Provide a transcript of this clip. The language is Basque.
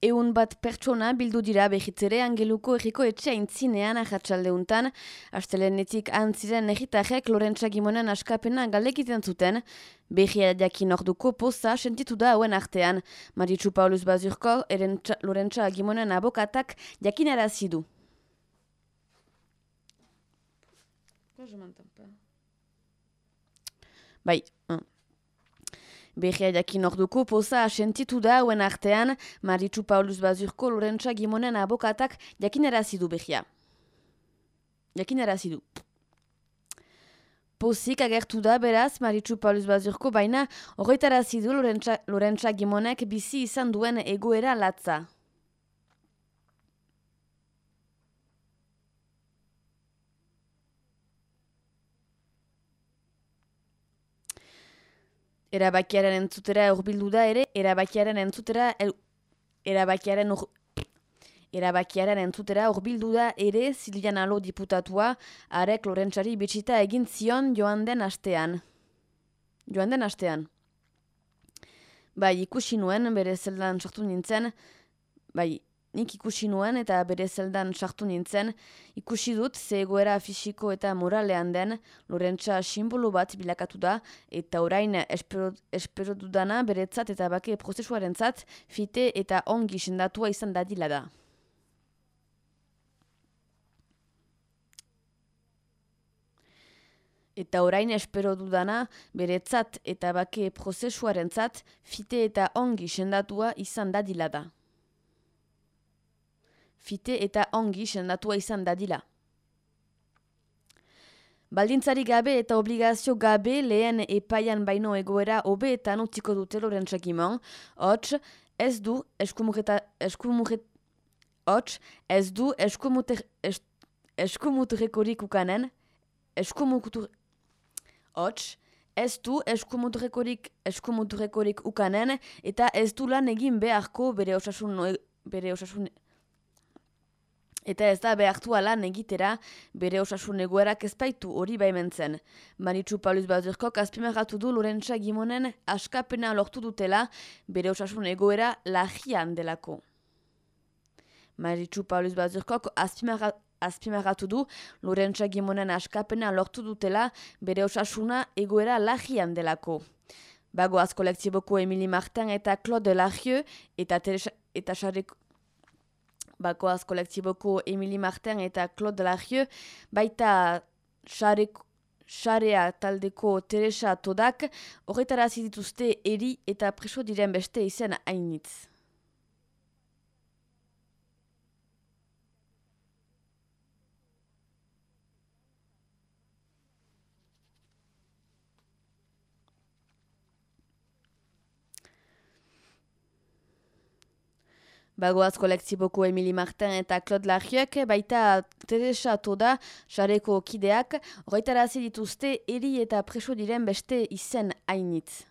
Eun bat pertsona bildu dira behitzere angeluko erriko etxea intzinean ahatsaldeuntan. Astelenetik antziren egitajek Lorentza Gimonen askapena galekiten zuten. Behia jakin orduko poza sentitu da hauen artean. Maritxu Paulus Bazurko, eren Lorentza Gimonen abokatak jakin erazidu. Bai, Behia jakin orduko poza asentitu da hauen artean, Maritxu Paulus Bazurko Lorentza Gimonen abokatak jakin erazidu behia. Jakin erazidu. Pozik agertu da beraz Maritxu Paulus Bazurko baina horretarazidu Lorentza, Lorentza Gimonek bizi izan duen egoera latza. Erabakiaren entzutera urbildu da ere, erabakiaren entzutera, el, erabakiaren ur, erabakiaren entzutera urbildu da ere Zilian Alo diputatua arek Lorentzari bitxita egin zion joan den astean. Joan den astean. Bai, ikusi nuen, bere zeldan sortu nintzen, bai, nik ikusi nuen eta bere zeldan sartu nintzen, ikusi dut ze egoera fisiko eta moralean den Lorentza simbolo bat bilakatu da eta orain espero, espero dudana beretzat eta bake prozesuaren zat fite eta ongi sendatua izan dadila da. Eta orain espero dudana beretzat eta bake prozesuaren zat fite eta ongi sendatua izan dadila da fite eta ongi sendatua izan dadila. Baldintzari gabe eta obligazio gabe lehen epaian baino egoera hobe eta utziko dute loren txakiman, hots ez du eskumureta, eskumureta, hots ez du eskumuter, es, eskumuturekorik ukanen, eskumutur, hots ez du eskumuturekorik, eskumuturekorik ukanen eta ez du lan egin beharko bere osasun, bere osasun, Eta ez da behartu alan egitera bere osasun egoerak ezpaitu hori baimentzen. Maritxu Paulus Bazurkok azpimarratu du Lorentza Gimonen askapena lortu dutela bere osasun egoera lagian delako. Maritxu Paulus Bazurkok azpimarratu du Lorentza Gimonen askapena lortu dutela bere osasuna egoera lagian delako. Bagoaz kolektiboko Emili Martin eta Claude Lagieux eta, eta bakoaz kolektiboko Emili Martin eta Claude Lagieux, baita xarea taldeko Teresa Todak, horretara dituzte eri eta preso diren beste izen hainitz. Bagoaz kolektiboko Emili Martin eta Claude Lagiek, baita Teresa Toda, xareko kideak, horretara dituzte eri eta preso diren beste izen hainitz.